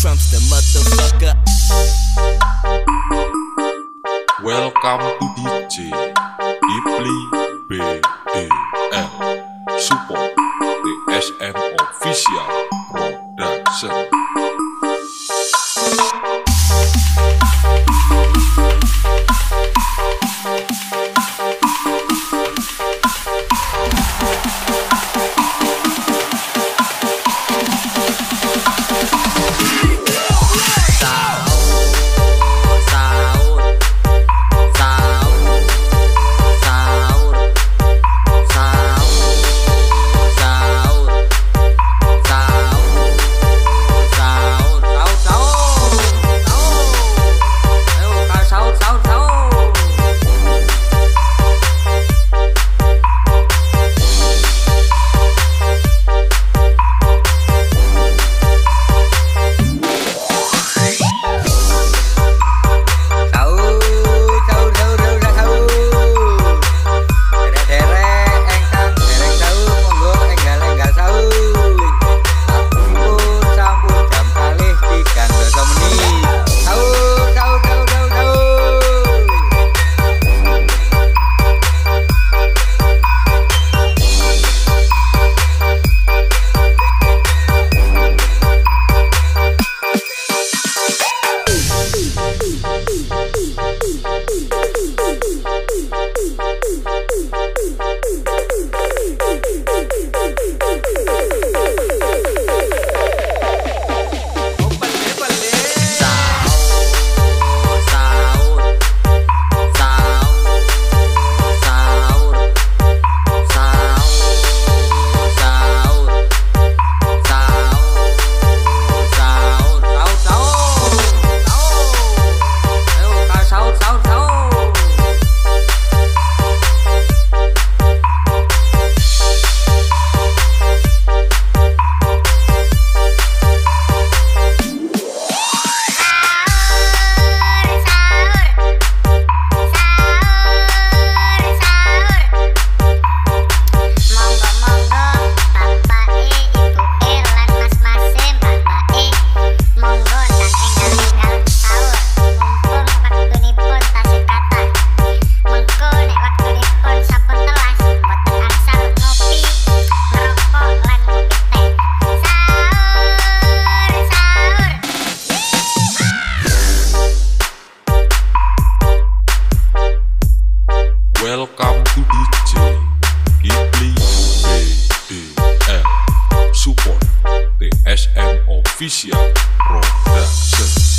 Trump's the motherfucker. Welcome to DJ Ghibli BDL Support the SM Official Production the SM Official Production